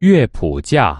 乐谱架。